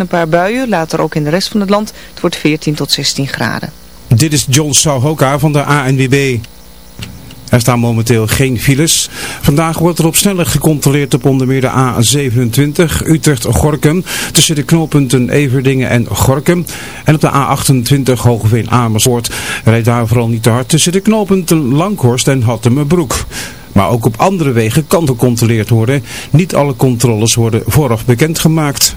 een paar buien, later ook in de rest van het land. Het wordt 14 tot 16 graden. Dit is John Souhoka van de ANWB. Er staan momenteel geen files. Vandaag wordt er op snelheid gecontroleerd op onder meer de A27 Utrecht-Gorkum tussen de knooppunten Everdingen en Gorkum. En op de A28 Hogeveen-Amersfoort rijdt daar vooral niet te hard tussen de knooppunten Langhorst en Hattemerbroek. Maar ook op andere wegen kan gecontroleerd worden. Niet alle controles worden vooraf bekendgemaakt.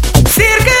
Circus Zandvoort.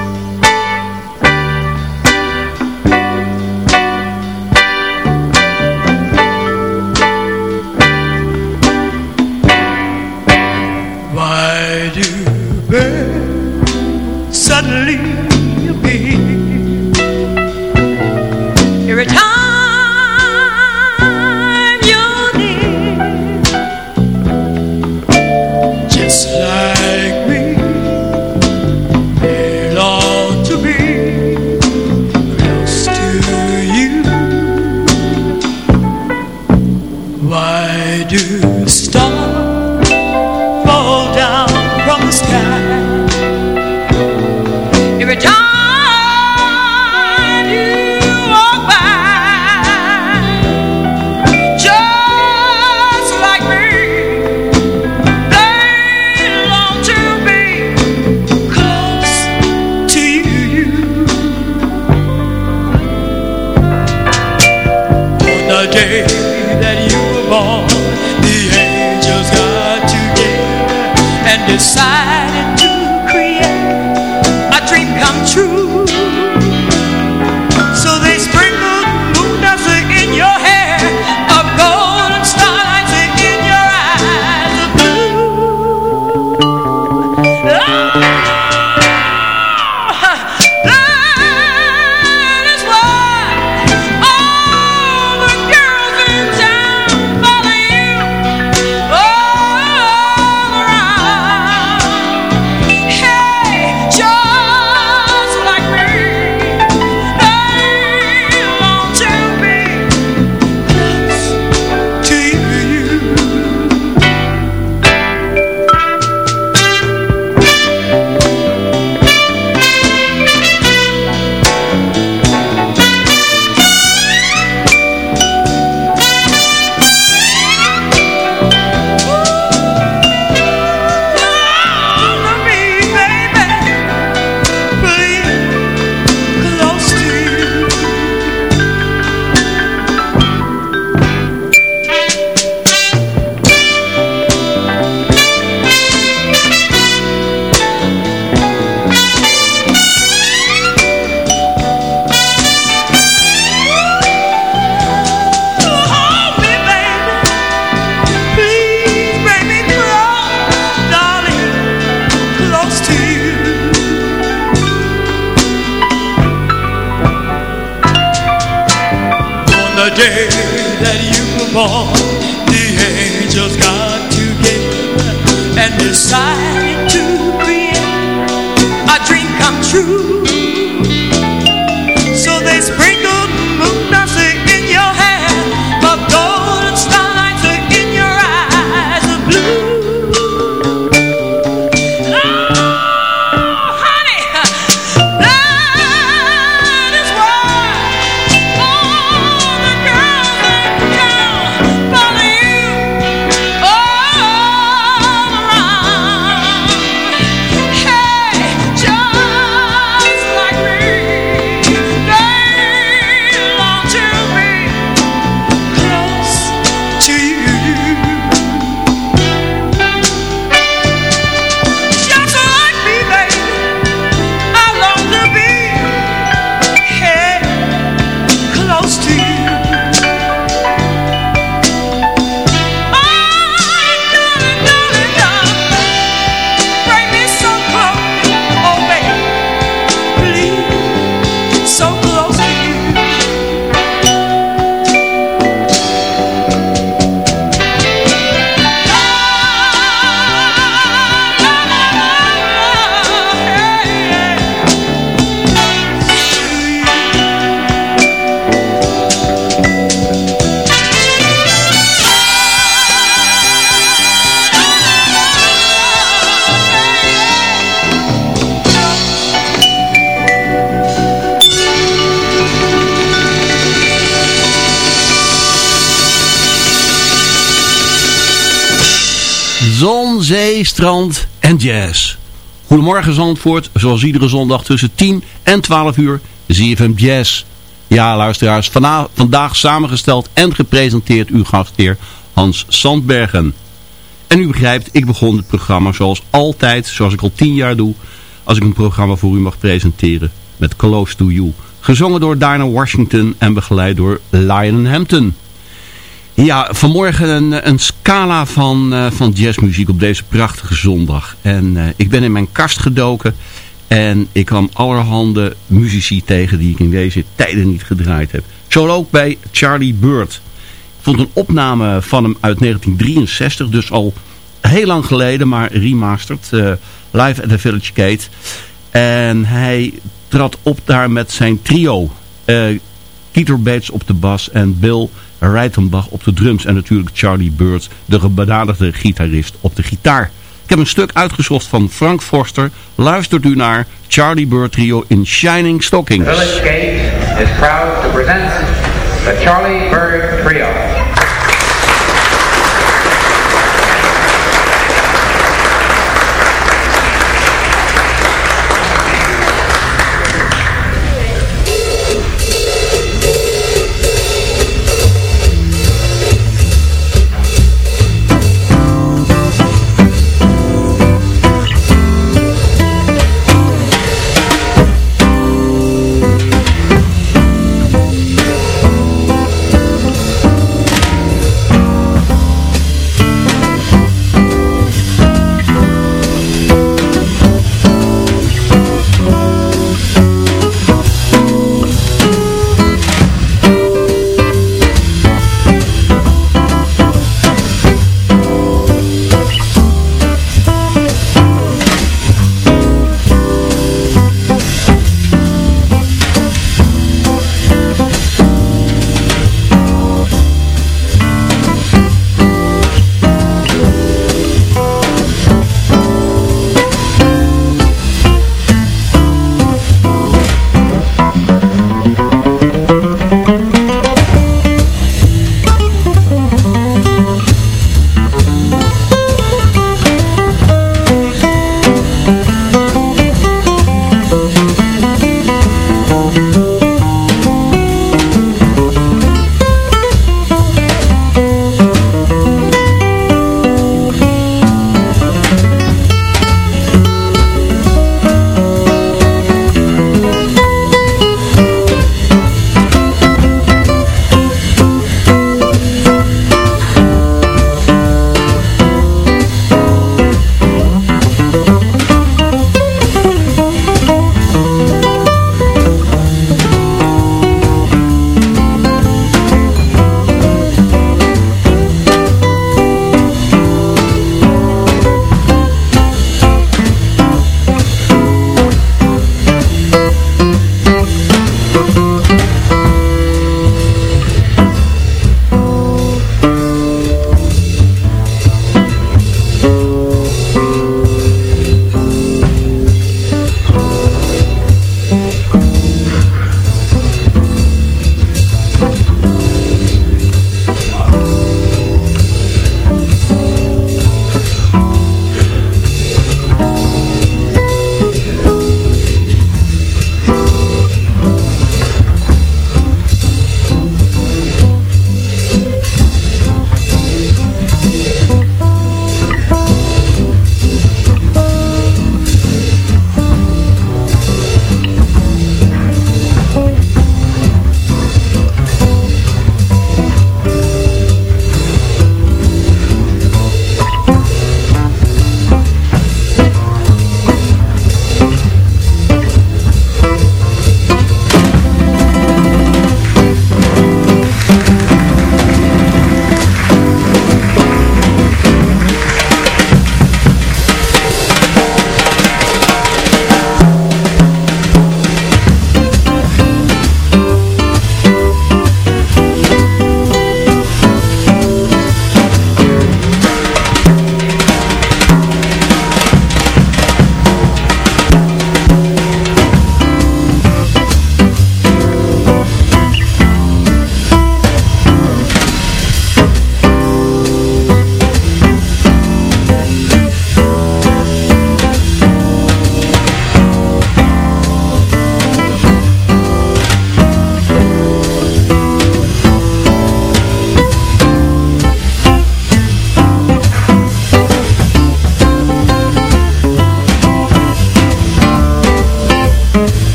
Strand en jazz. Goedemorgen Zandvoort, zoals iedere zondag tussen 10 en 12 uur ZFM Jazz. Ja luisteraars, vandaag samengesteld en gepresenteerd uw gastheer Hans Sandbergen. En u begrijpt, ik begon het programma zoals altijd, zoals ik al 10 jaar doe, als ik een programma voor u mag presenteren met Close to You. Gezongen door Dinah Washington en begeleid door Lionel Hampton. Ja, vanmorgen een, een scala van, eh, van jazzmuziek op deze prachtige zondag. En eh, ik ben in mijn kast gedoken en ik kwam allerhande muzici tegen die ik in deze tijden niet gedraaid heb. Zo ook bij Charlie Bird. Ik vond een opname van hem uit 1963, dus al heel lang geleden, maar remastered. eh, live at the Village Gate. En hij trad op daar met zijn trio. Peter Bates op de bas en Bill Reitenbach op de drums. En natuurlijk Charlie Bird, de benadigde gitarist, op de gitaar. Ik heb een stuk uitgezocht van Frank Forster. Luistert u naar Charlie Bird Trio in Shining Stockings. Village is proud to present the Charlie Bird Trio.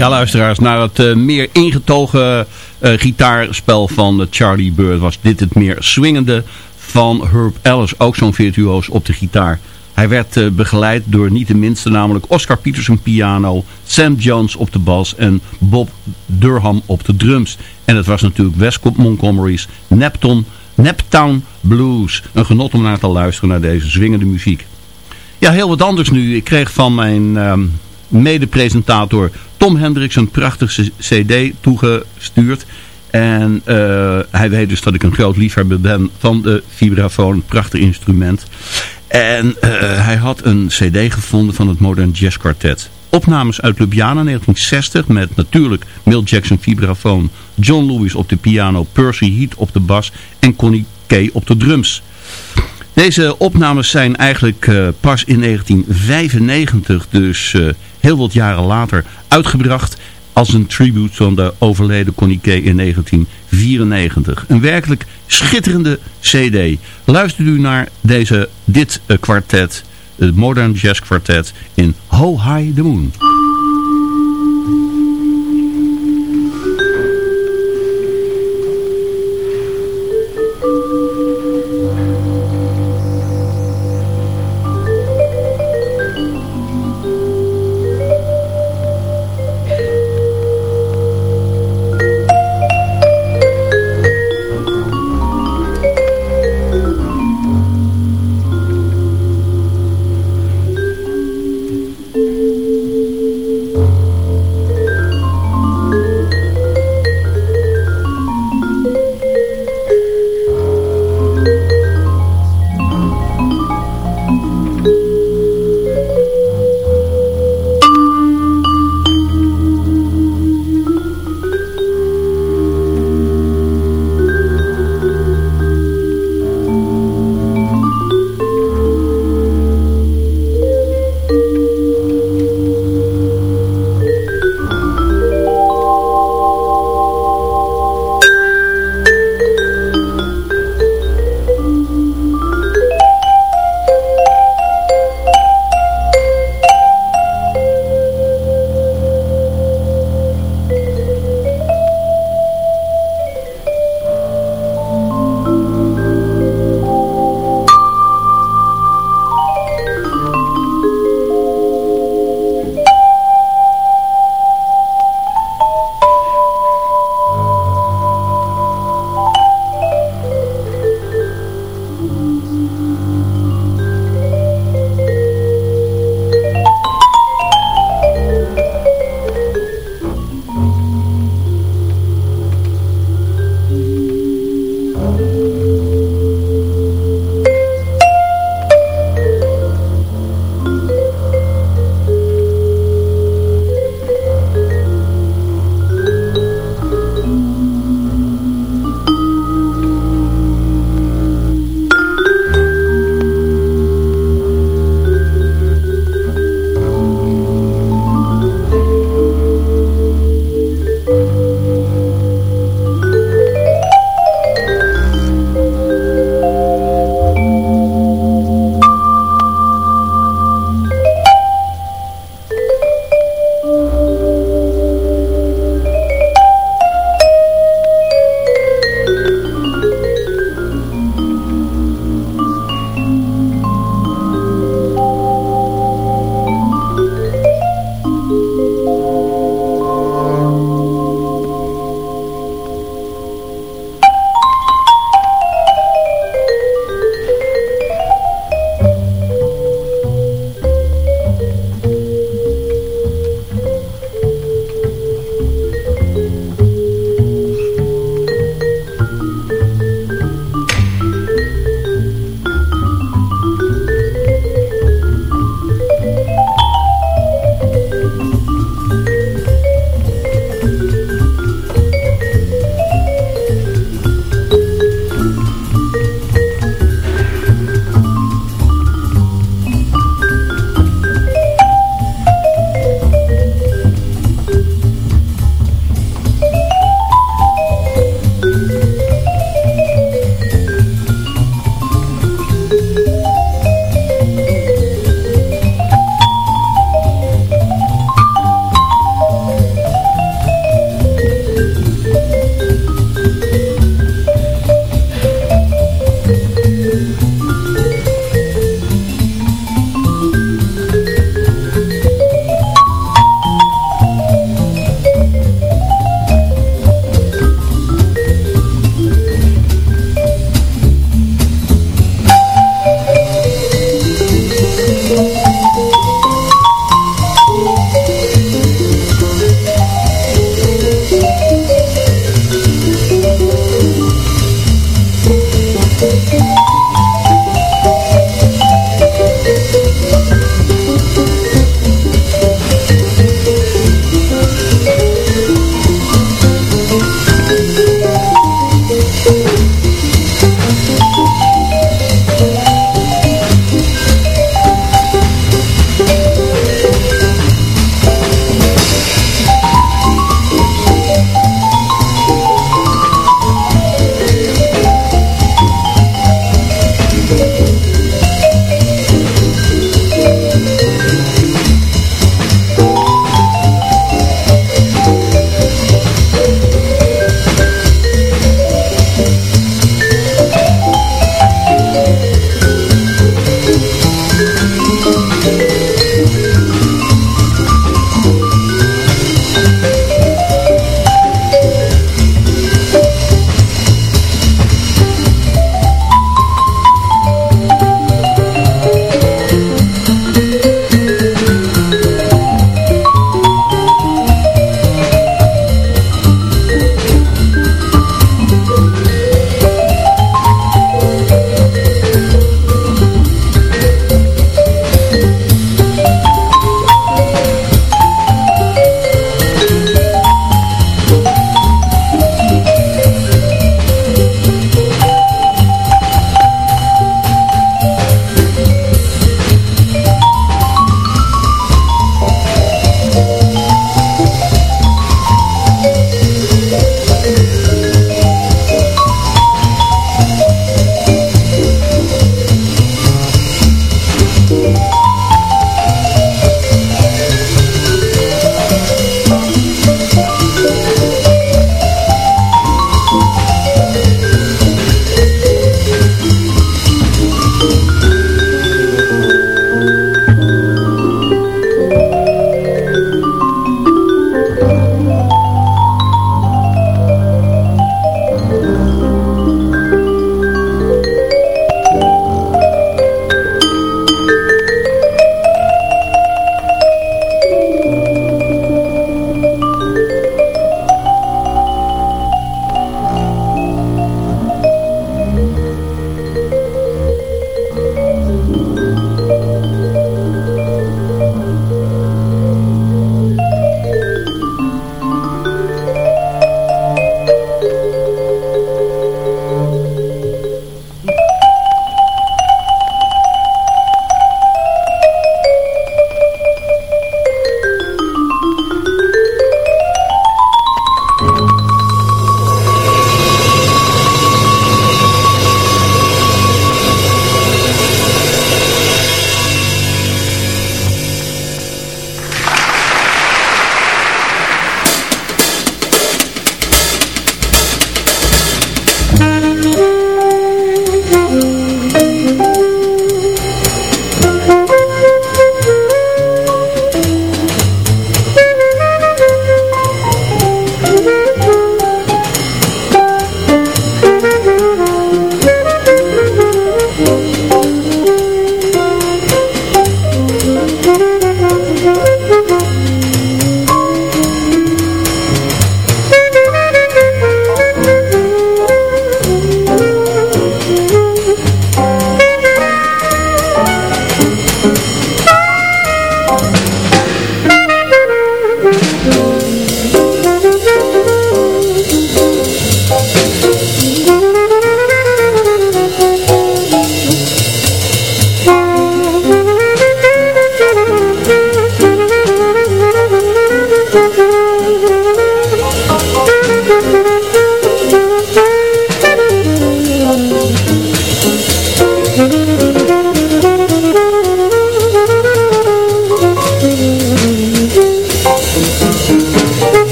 Ja, luisteraars, naar het uh, meer ingetogen uh, gitaarspel van uh, Charlie Bird was dit het meer swingende van Herb Ellis, ook zo'n virtuoos op de gitaar. Hij werd begeleid door niet de minste, namelijk Oscar Peterson piano, Sam Jones op de bas en Bob Durham op de drums. En het was natuurlijk West Montgomery's Nepton, Neptown Blues. Een genot om naar te luisteren naar deze zwingende muziek. Ja, heel wat anders nu. Ik kreeg van mijn... Ehm, mede-presentator Tom Hendricks een prachtige cd toegestuurd. En uh, hij weet dus dat ik een groot liefhebber ben van de vibrafoon, prachtig instrument. En uh, hij had een cd gevonden van het Modern Jazz Quartet. Opnames uit Ljubljana 1960 met natuurlijk Mill Jackson vibrafoon, John Lewis op de piano, Percy Heat op de bas en Connie Kay op de drums. Deze opnames zijn eigenlijk uh, pas in 1995, dus heel wat jaren later, uitgebracht als een tribute van de overleden Connie Kay in 1994. Een werkelijk schitterende cd. Luistert u naar deze, dit uh, kwartet, het Modern Jazz Quartet in Ho High the Moon.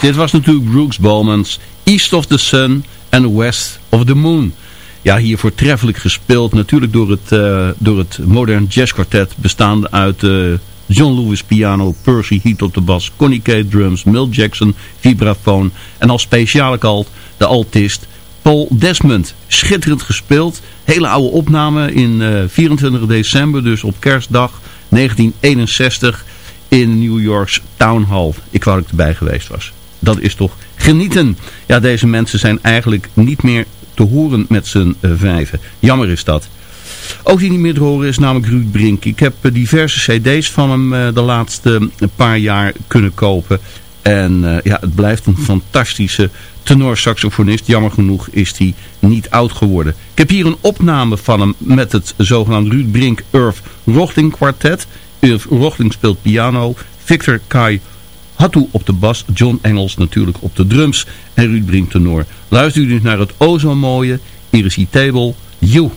Dit was natuurlijk Brooks Bowman's East of the Sun and West of the Moon. Ja, hier voortreffelijk gespeeld. Natuurlijk door het, uh, door het Modern Jazz Quartet bestaande uit uh, John Lewis piano, Percy Heath op de bas, Connie Kate drums, Mill Jackson vibrafoon en als speciale kalt de altist Paul Desmond. Schitterend gespeeld. Hele oude opname in uh, 24 december, dus op kerstdag 1961 in New York's Town Hall. Ik wou dat ik erbij geweest was. Dat is toch genieten. Ja, deze mensen zijn eigenlijk niet meer te horen met z'n uh, vijven. Jammer is dat. Ook die niet meer te horen is namelijk Ruud Brink. Ik heb uh, diverse cd's van hem uh, de laatste paar jaar kunnen kopen. En ja, het blijft een fantastische tenorsaxofonist. Jammer genoeg is hij niet oud geworden. Ik heb hier een opname van hem met het zogenaamde Ruud Brink Rochling Quartet. Earth Rochling speelt piano. Victor Kai Hattu op de bas, John Engels natuurlijk op de drums en Ruud Brink tenor. Luister u dus naar het o zo mooie Irrecitable You.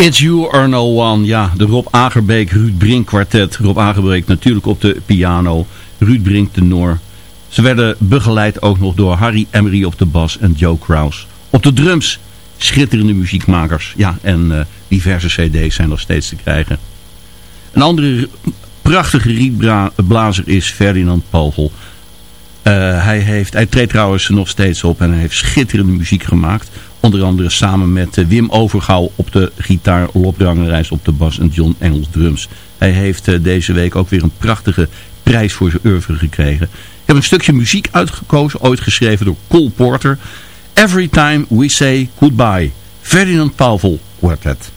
It's You or No One. Ja, de Rob Agerbeek Ruud Brink kwartet. Rob Agerbeek natuurlijk op de piano. Ruud Brink tenor. Ze werden begeleid ook nog door Harry Emery op de bas en Joe Kraus. Op de drums schitterende muziekmakers. Ja, en uh, diverse cd's zijn nog steeds te krijgen. Een andere prachtige rietblazer is Ferdinand Palvel. Uh, hij, heeft, hij treedt trouwens nog steeds op en hij heeft schitterende muziek gemaakt. Onder andere samen met uh, Wim Overgouw op de gitaar, Lop Rangerijs op de bas en John Engels drums. Hij heeft uh, deze week ook weer een prachtige prijs voor zijn oeuvre gekregen. Ik heb een stukje muziek uitgekozen, ooit geschreven door Cole Porter. Every Time We Say Goodbye. Ferdinand Pavel Quartet.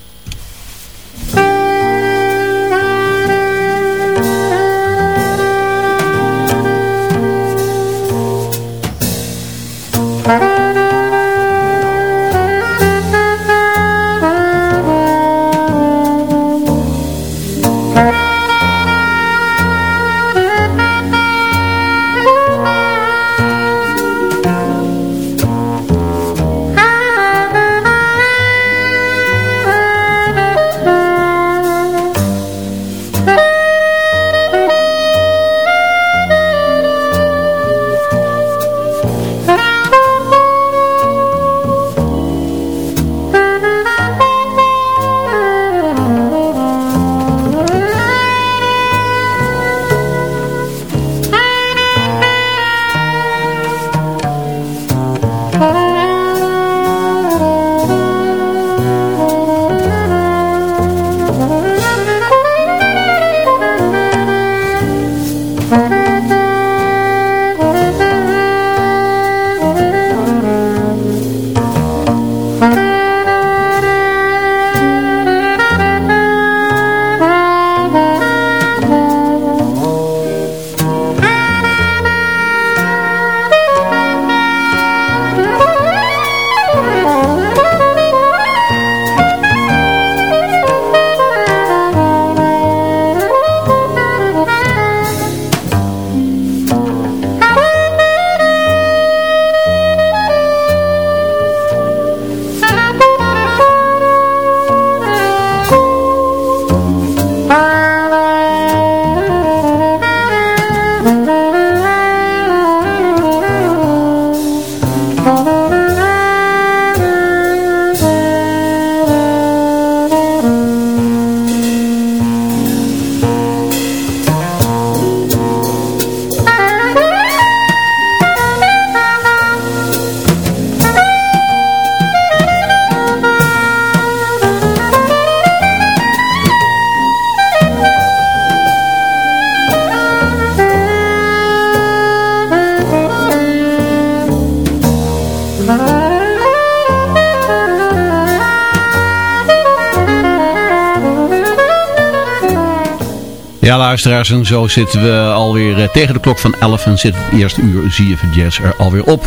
Ja, luisteraars, en zo zitten we alweer eh, tegen de klok van 11 en zit het eerste uur ZFM Jazz er alweer op.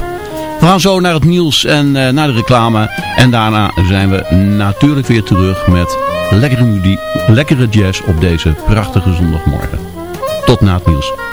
We gaan zo naar het nieuws en uh, naar de reclame. En daarna zijn we natuurlijk weer terug met lekkere, lekkere jazz op deze prachtige zondagmorgen. Tot na het nieuws.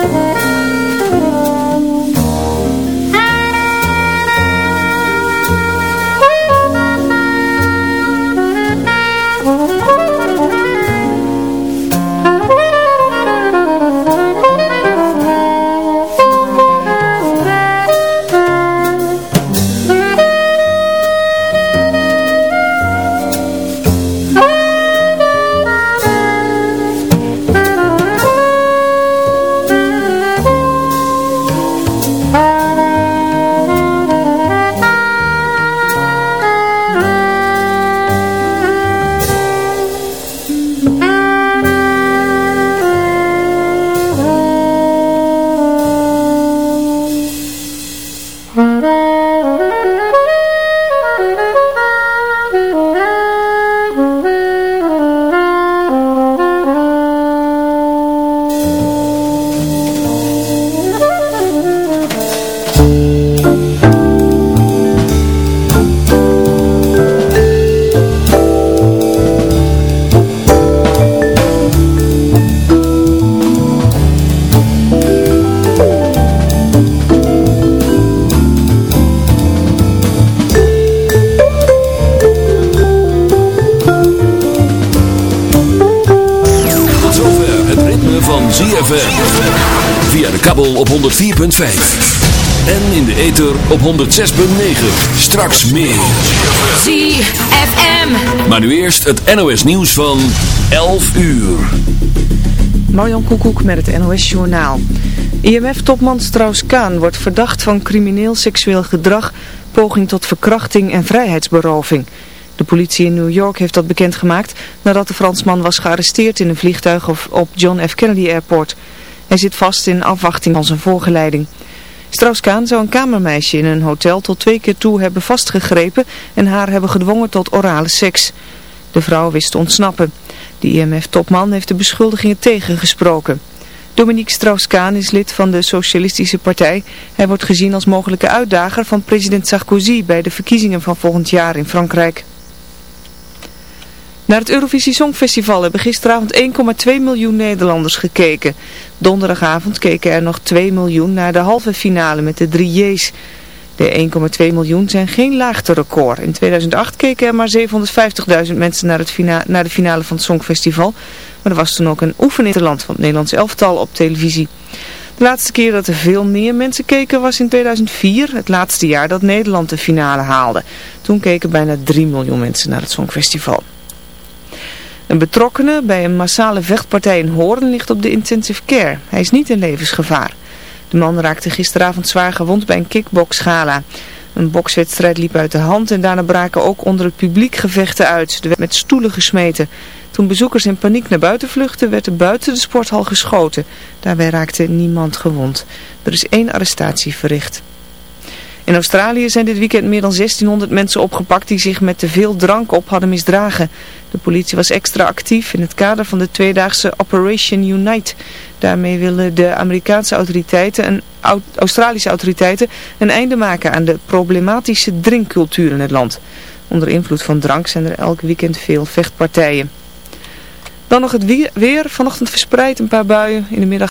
Tot 106.9. Straks meer. ZFM. Maar nu eerst het NOS nieuws van 11 uur. Marjan Koekoek met het NOS Journaal. IMF-topman Strauss-Kaan wordt verdacht van crimineel seksueel gedrag, poging tot verkrachting en vrijheidsberoving. De politie in New York heeft dat bekendgemaakt nadat de Fransman was gearresteerd in een vliegtuig op- op John F. Kennedy Airport. Hij zit vast in afwachting van zijn voorgeleiding. Strauss-Kaan zou een kamermeisje in een hotel tot twee keer toe hebben vastgegrepen en haar hebben gedwongen tot orale seks. De vrouw wist te ontsnappen. De IMF-topman heeft de beschuldigingen tegengesproken. Dominique Strauss-Kaan is lid van de Socialistische Partij. Hij wordt gezien als mogelijke uitdager van president Sarkozy bij de verkiezingen van volgend jaar in Frankrijk. Naar het Eurovisie Songfestival hebben gisteravond 1,2 miljoen Nederlanders gekeken. Donderdagavond keken er nog 2 miljoen naar de halve finale met de drie J's. De 1,2 miljoen zijn geen laagterecord. In 2008 keken er maar 750.000 mensen naar, het naar de finale van het Songfestival. Maar er was toen ook een oefeninterland van het Nederlands elftal op televisie. De laatste keer dat er veel meer mensen keken was in 2004, het laatste jaar dat Nederland de finale haalde. Toen keken bijna 3 miljoen mensen naar het Songfestival. Een betrokkene bij een massale vechtpartij in Hoorn ligt op de intensive care. Hij is niet in levensgevaar. De man raakte gisteravond zwaar gewond bij een kickboxgala. Een bokswedstrijd liep uit de hand en daarna braken ook onder het publiek gevechten uit. Er werd met stoelen gesmeten. Toen bezoekers in paniek naar buiten vluchtten, werd er buiten de sporthal geschoten. Daarbij raakte niemand gewond. Er is één arrestatie verricht. In Australië zijn dit weekend meer dan 1600 mensen opgepakt die zich met te veel drank op hadden misdragen. De politie was extra actief in het kader van de tweedaagse Operation Unite. Daarmee willen de Amerikaanse autoriteiten en Au- Australische autoriteiten een einde maken aan de problematische drinkcultuur in het land. Onder invloed van drank zijn er elk weekend veel vechtpartijen. Dan nog het weer. Vanochtend verspreid een paar buien. In de middag